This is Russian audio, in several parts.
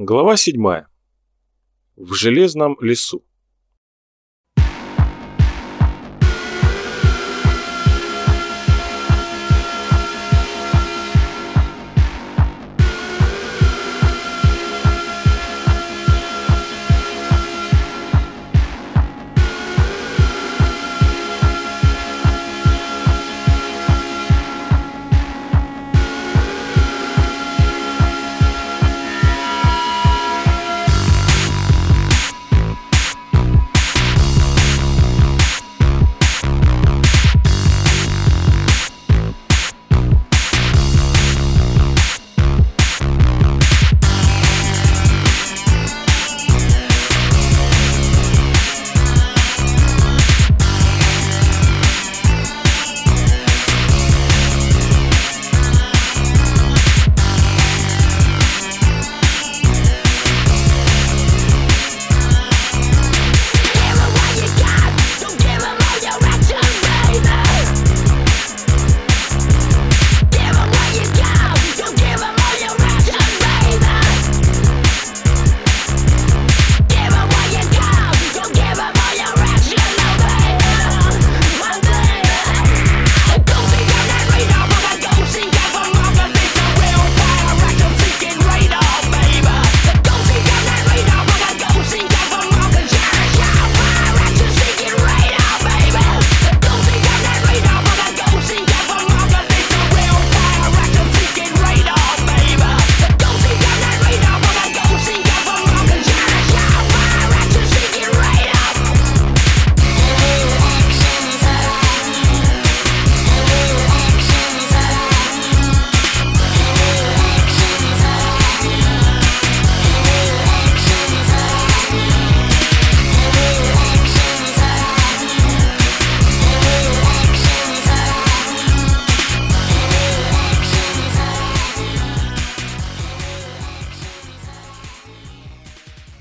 Глава 7. В железном лесу.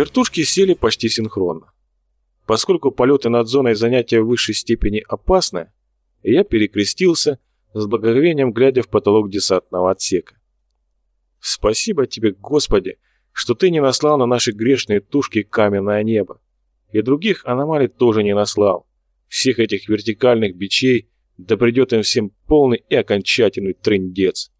Вертушки сели почти синхронно. Поскольку полеты над зоной занятия в высшей степени опасны, я перекрестился, с благоговением глядя в потолок десантного отсека. Спасибо тебе, Господи, что ты не наслал на наши грешные тушки каменное небо. И других аномалий тоже не наслал. Всех этих вертикальных бичей, да придет им всем полный и окончательный трындец.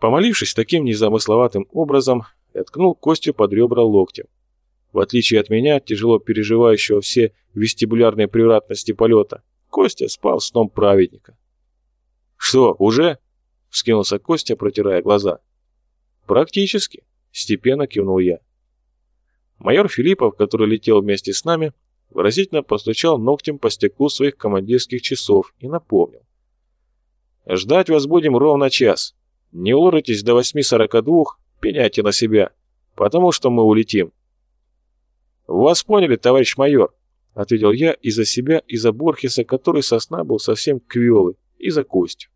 Помолившись таким незамысловатым образом, и ткнул Костю под ребра локтем. В отличие от меня, тяжело переживающего все вестибулярные превратности полета, Костя спал сном праведника. «Что, уже?» — вскинулся Костя, протирая глаза. «Практически», — степенно кивнул я. Майор Филиппов, который летел вместе с нами, выразительно постучал ногтем по стеклу своих командирских часов и напомнил. «Ждать вас будем ровно час. Не уложитесь до 8.42, Пеняйте на себя, потому что мы улетим. «Вас поняли, товарищ майор», — ответил я и за себя, и за Борхеса, который со сна был совсем квелый, и за Костю.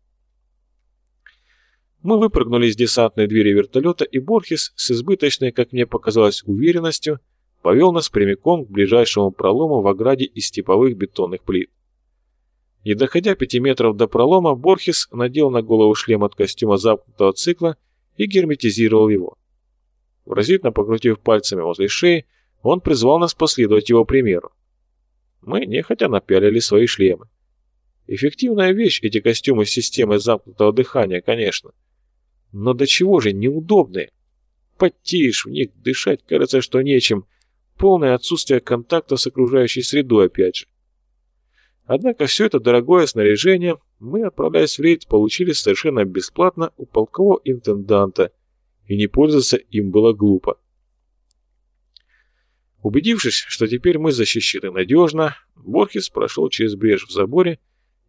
Мы выпрыгнули из десантной двери вертолета, и Борхес с избыточной, как мне показалось, уверенностью повел нас прямиком к ближайшему пролому в ограде из типовых бетонных плит. Не доходя пяти метров до пролома, Борхес надел на голову шлем от костюма замкнутого цикла и герметизировал его. Выразительно покрутив пальцами возле шеи, он призвал нас последовать его примеру. Мы нехотя напялили свои шлемы. Эффективная вещь эти костюмы с системой замкнутого дыхания, конечно. Но до чего же неудобные. Потеешь в них, дышать кажется, что нечем. Полное отсутствие контакта с окружающей средой опять же. Однако все это дорогое снаряжение мы, отправляясь в рейд, получили совершенно бесплатно у полкового интенданта, и не пользоваться им было глупо. Убедившись, что теперь мы защищены надежно, Борхес прошел через брешь в заборе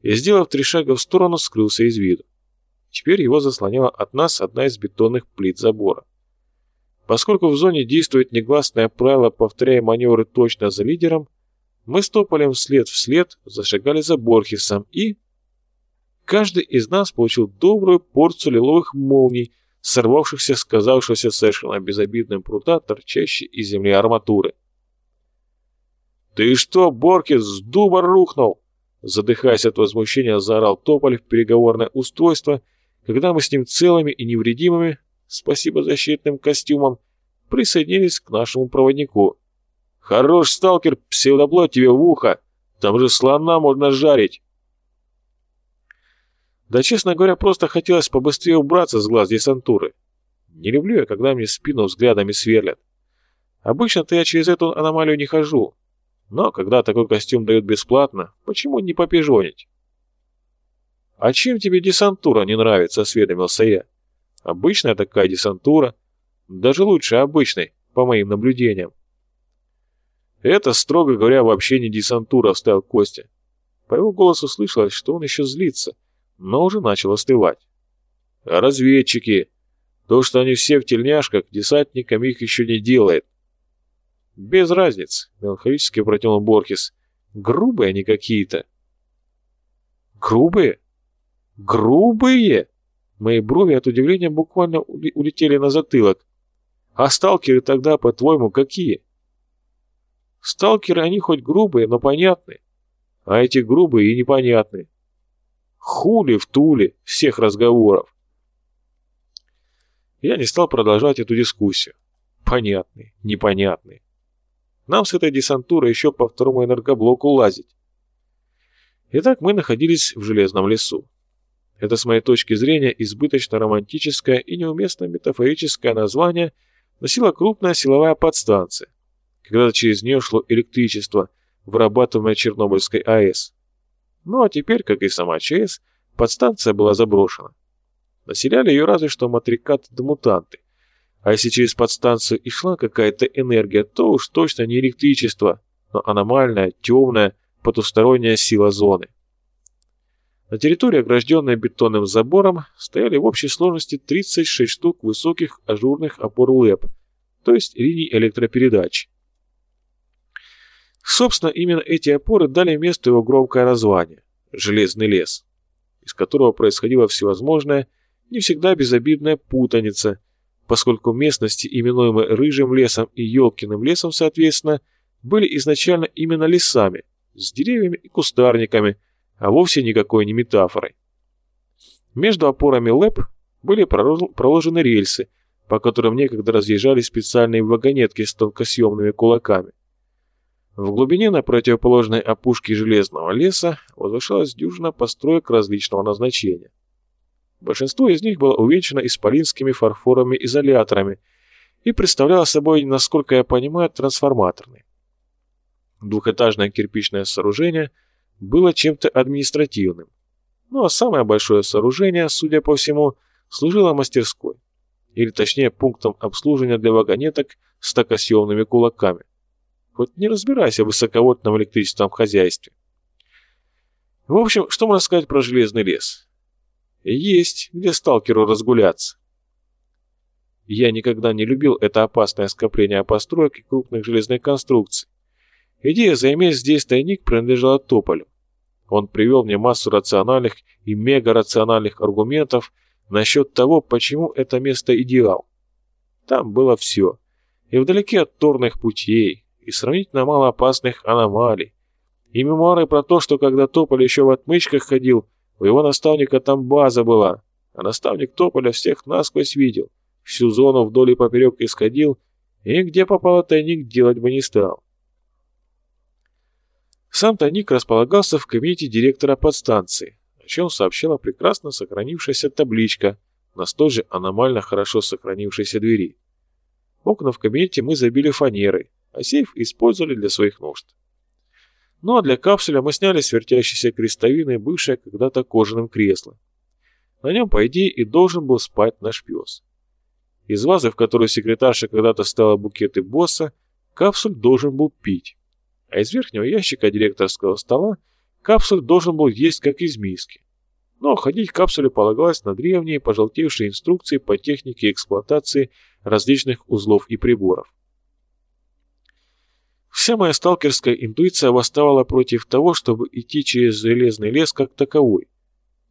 и, сделав три шага в сторону, скрылся из виду. Теперь его заслоняла от нас одна из бетонных плит забора. Поскольку в зоне действует негласное правило «повторяя маневры точно за лидером», мы с Тополем вслед вслед зашагали за Борхесом и... Каждый из нас получил добрую порцию лиловых молний, сорвавшихся с казавшегося совершенно безобидным прута, торчащей из земли арматуры. «Ты что, Борхес, с дуба рухнул?» Задыхаясь от возмущения, заорал Тополь в переговорное устройство, когда мы с ним целыми и невредимыми спасибо защитным костюмам, присоединились к нашему проводнику. «Хорош, сталкер, псевдоплоть тебе в ухо! Там же слона можно жарить!» Да, честно говоря, просто хотелось побыстрее убраться с глаз десантуры. Не люблю я, когда мне спину взглядами сверлят. Обычно-то я через эту аномалию не хожу. Но когда такой костюм дают бесплатно, почему не попижонить? «А чем тебе десантура не нравится?» — осведомился я. «Обычная такая десантура. Даже лучше обычной, по моим наблюдениям». «Это, строго говоря, вообще не десантура», — вставил Костя. По его голосу слышалось, что он еще злится, но уже начал остывать. «А разведчики? То, что они все в тельняшках, десантникам их еще не делает». «Без разницы», — меланхолически протянул Борхес. «Грубые они какие-то». «Грубые? Грубые?» Мои брови от удивления буквально улетели на затылок. «А сталкеры тогда, по-твоему, какие?» «Сталкеры, они хоть грубые, но понятные. А эти грубые и непонятные. Хули в туле всех разговоров. Я не стал продолжать эту дискуссию. Понятный, непонятный. Нам с этой десантурой еще по второму энергоблоку лазить. Итак, мы находились в Железном лесу. Это, с моей точки зрения, избыточно романтическое и неуместно метафорическое название носила крупная силовая подстанция, когда через нее шло электричество, вырабатываемое Чернобыльской АЭС. Ну а теперь, как и сама ЧС, подстанция была заброшена. Населяли ее разве что матрикаты да мутанты. А если через подстанцию и шла какая-то энергия, то уж точно не электричество, но аномальная, темная, потусторонняя сила зоны. На территории, огражденной бетонным забором, стояли в общей сложности 36 штук высоких ажурных опор ЛЭП, то есть линий электропередач. Собственно, именно эти опоры дали месту его громкое название – «Железный лес», из которого происходила всевозможная, не всегда безобидная путаница, поскольку местности, именуемые Рыжим лесом и Елкиным лесом, соответственно, были изначально именно лесами, с деревьями и кустарниками, а вовсе никакой не метафорой. Между опорами ЛЭП были проложены рельсы, по которым некогда разъезжали специальные вагонетки с тонкосъемными кулаками. В глубине на противоположной опушке железного леса возвышалась дюжина построек различного назначения. Большинство из них было увенчано исполинскими фарфоровыми изоляторами и представляло собой, насколько я понимаю, трансформаторные. Двухэтажное кирпичное сооружение было чем-то административным. Ну а самое большое сооружение, судя по всему, служило мастерской, или точнее пунктом обслуживания для вагонеток с токосъемными кулаками. Хоть не разбирайся в высоковольтном электрическом хозяйстве. В общем, что можно сказать про железный лес? Есть, где сталкеру разгуляться. Я никогда не любил это опасное скопление построек и крупных железных конструкций. Идея заиметь здесь тайник принадлежала Тополю. Он привел мне массу рациональных и мегарациональных аргументов насчет того, почему это место идеал. Там было все. И вдалеке от торных путей, и сравнительно мало опасных аномалий. И мемуары про то, что когда Тополь еще в отмычках ходил, у его наставника там база была, а наставник Тополя всех насквозь видел, всю зону вдоль и поперек исходил, и где попало тайник делать бы не стал. Сам тайник располагался в кабинете директора подстанции, о чем сообщала прекрасно сохранившаяся табличка на столь же аномально хорошо сохранившейся двери. Окна в кабинете мы забили фанерой, а сейф использовали для своих нужд. Ну а для капсуля мы сняли с вертящейся крестовины бывшее когда-то кожаным кресло. На нем, по идее, и должен был спать наш пес. Из вазы, в которую секретарша когда-то стала букеты босса, капсуль должен был пить. А из верхнего ящика директорского стола капсуль должен был есть, как из миски. Но ходить капсуле полагалось на древние пожелтевшие инструкции по технике эксплуатации различных узлов и приборов. Вся моя сталкерская интуиция восставала против того, чтобы идти через железный лес как таковой,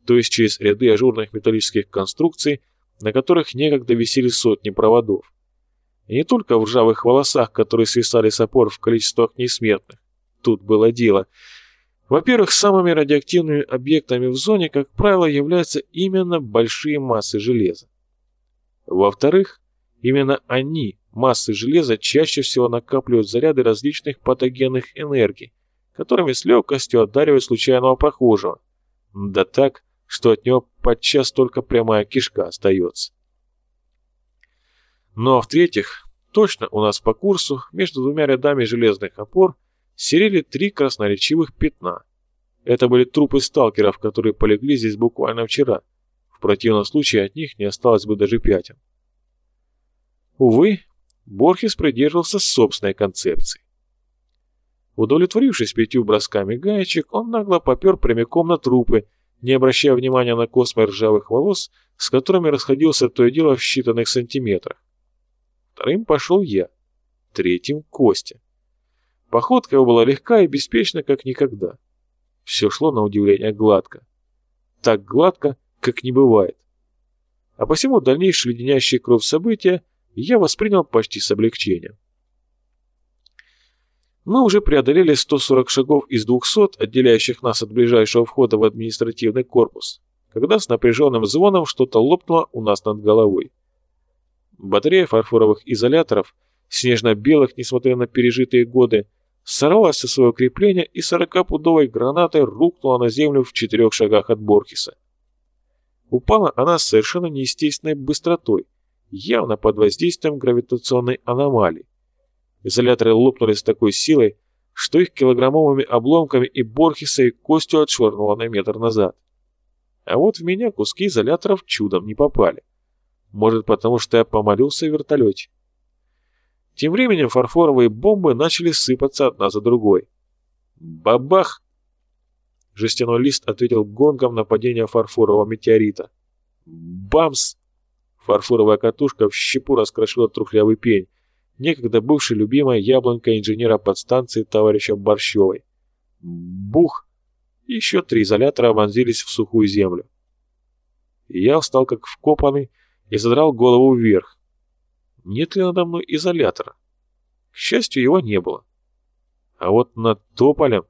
то есть через ряды ажурных металлических конструкций, на которых некогда висели сотни проводов. И не только в ржавых волосах, которые свисали с опор в количествах несмертных. Тут было дело. Во-первых, самыми радиоактивными объектами в зоне, как правило, являются именно большие массы железа. Во-вторых, именно они, массы железа, чаще всего накапливают заряды различных патогенных энергий, которыми с легкостью одаривают случайного прохожего. Да так, что от него подчас только прямая кишка остается. Ну а в-третьих, точно у нас по курсу между двумя рядами железных опор серели три красноречивых пятна. Это были трупы сталкеров, которые полегли здесь буквально вчера. В противном случае от них не осталось бы даже пятен. Увы, Борхес придерживался собственной концепции. Удовлетворившись пятью бросками гаечек, он нагло попер прямиком на трупы, не обращая внимания на космы ржавых волос, с которыми расходился то и дело в считанных сантиметрах. Вторым пошел я, третьим — Костя. Походка его была легка и беспечна, как никогда. Все шло на удивление гладко. Так гладко, как не бывает. А посему дальнейшие леденящие кровь события я воспринял почти с облегчением. Мы уже преодолели 140 шагов из 200, отделяющих нас от ближайшего входа в административный корпус, когда с напряженным звоном что-то лопнуло у нас над головой. Батарея фарфоровых изоляторов, снежно-белых, несмотря на пережитые годы, сорвалась со своего крепления и сорокапудовой гранатой рухнула на землю в четырех шагах от Борхеса. Упала она с совершенно неестественной быстротой, явно под воздействием гравитационной аномалии. Изоляторы лопнули с такой силой, что их килограммовыми обломками и Борхеса и Костю отшвырнуло на метр назад. А вот в меня куски изоляторов чудом не попали. Может, потому что я помолился в вертолете. Тем временем фарфоровые бомбы начали сыпаться одна за другой. Бабах! Жестяной лист ответил гонгом на падение фарфорового метеорита. Бамс! Фарфоровая катушка в щепу раскрошила трухлявый пень, некогда бывший любимая яблонька инженера подстанции товарища Борщевой. Бух! Еще три изолятора вонзились в сухую землю. я встал как вкопанный и задрал голову вверх. Нет ли надо мной изолятора? К счастью, его не было. А вот над тополем...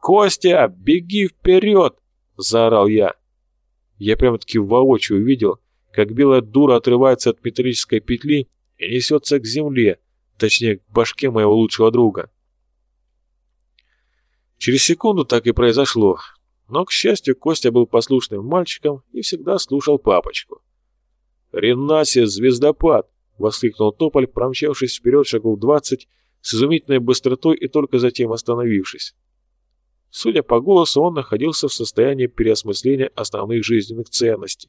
«Костя, беги вперед!» — заорал я. Я прямо-таки воочию увидел, как белая дура отрывается от металлической петли и несется к земле, точнее, к башке моего лучшего друга. Через секунду так и произошло, но, к счастью, Костя был послушным мальчиком и всегда слушал папочку. «Ренасе, звездопад!» — воскликнул Тополь, промчавшись вперед шагов двадцать с изумительной быстротой и только затем остановившись. Судя по голосу, он находился в состоянии переосмысления основных жизненных ценностей.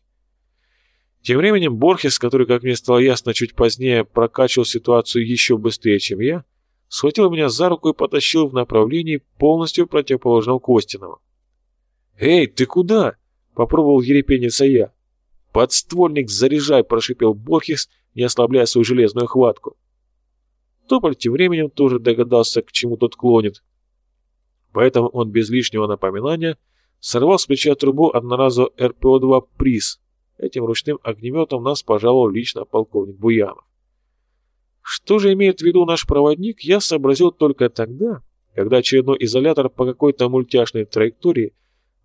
Тем временем Борхес, который, как мне стало ясно чуть позднее, прокачивал ситуацию еще быстрее, чем я, схватил меня за руку и потащил в направлении полностью противоположного Костиного. «Эй, ты куда?» — попробовал ерепениться я. «Подствольник заряжай!» — прошипел Борхес, не ослабляя свою железную хватку. Тополь тем временем тоже догадался, к чему тот клонит. Поэтому он без лишнего напоминания сорвал с плеча трубу одноразового РПО-2 «Приз», Этим ручным огнеметом нас пожаловал лично полковник Буянов. Что же имеет в виду наш проводник, я сообразил только тогда, когда очередной изолятор по какой-то мультяшной траектории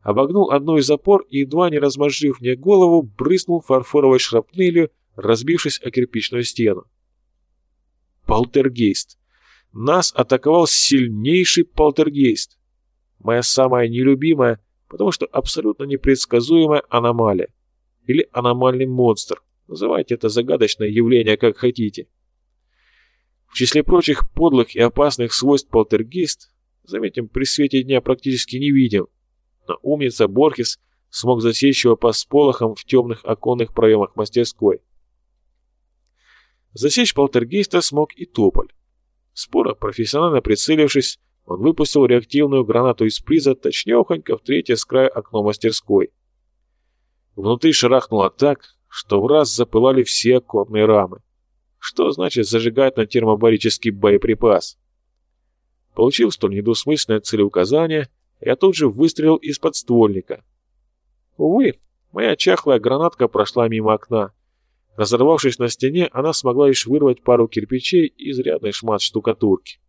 обогнул одну из опор и, едва не размозжив мне голову, брызнул фарфоровой шрапнелью, разбившись о кирпичную стену. Полтергейст. Нас атаковал сильнейший полтергейст. Моя самая нелюбимая, потому что абсолютно непредсказуемая аномалия или аномальный монстр. Называйте это загадочное явление как хотите. В числе прочих подлых и опасных свойств полтергейст, заметим, при свете дня практически не видим, но умница Борхес смог засечь его по сполохам в темных оконных проемах мастерской. Засечь полтергейста смог и Тополь. Споро, профессионально прицелившись, он выпустил реактивную гранату из приза точнёхонько в третье с края окно мастерской. Внутри шарахнуло так, что в раз запылали все окопные рамы. Что значит зажигать на термобарический боеприпас? Получив столь недвусмысленное целеуказание, я тут же выстрелил из подствольника. Увы, моя чахлая гранатка прошла мимо окна. Разорвавшись на стене, она смогла лишь вырвать пару кирпичей и изрядный шмат штукатурки.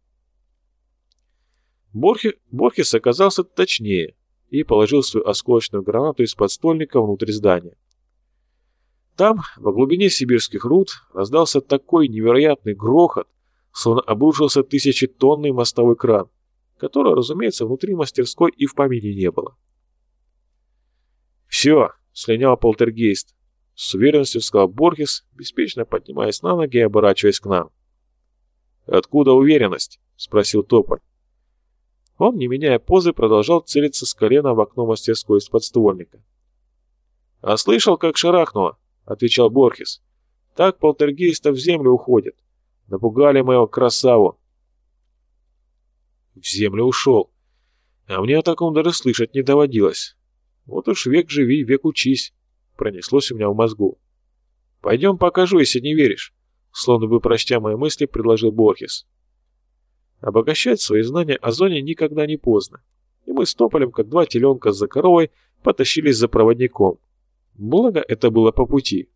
Борхе... Борхес оказался точнее и положил свою осколочную гранату из подствольника внутрь здания. Там, во глубине сибирских руд, раздался такой невероятный грохот, словно обрушился тысячетонный мостовой кран, которого, разумеется, внутри мастерской и в помине не было. «Все!» — слинял полтергейст. С уверенностью сказал Борхес, беспечно поднимаясь на ноги и оборачиваясь к нам. «Откуда уверенность?» — спросил Тополь. Он, не меняя позы, продолжал целиться с колена в окно мастерской из подствольника. «А слышал, как шарахнуло?» — отвечал Борхес. «Так полтергейста в землю уходит. Напугали моего красаву». «В землю ушел. А мне о таком даже слышать не доводилось. Вот уж век живи, век учись», — пронеслось у меня в мозгу. «Пойдем покажу, если не веришь», — словно бы прочтя мои мысли, предложил Борхес. Обогащать свои знания о зоне никогда не поздно, и мы с Тополем, как два теленка за коровой, потащились за проводником. Благо, это было по пути.